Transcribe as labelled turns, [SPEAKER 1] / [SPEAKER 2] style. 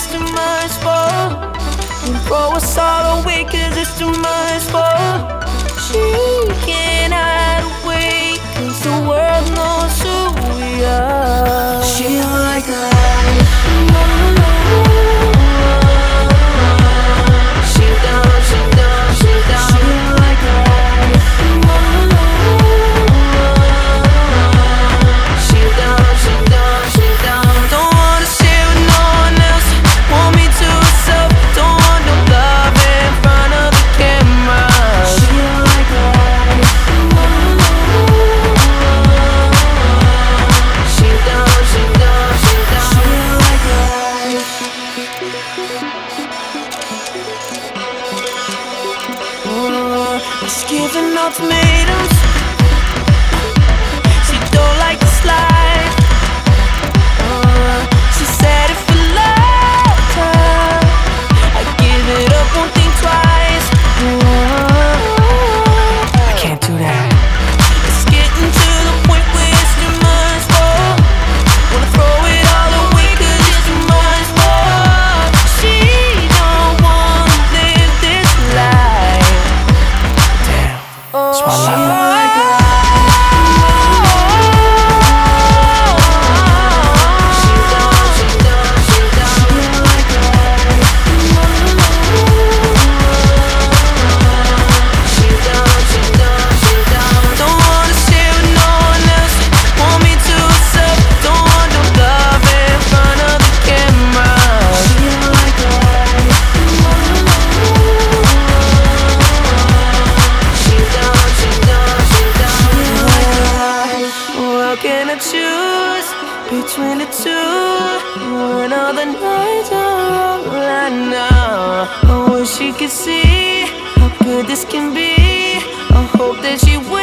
[SPEAKER 1] it's too much for. You throw us all away cause it's too much. Just giving up's made Wow. 22 When all the nights are wrong right now I wish she could see How good this can be. I hope that she will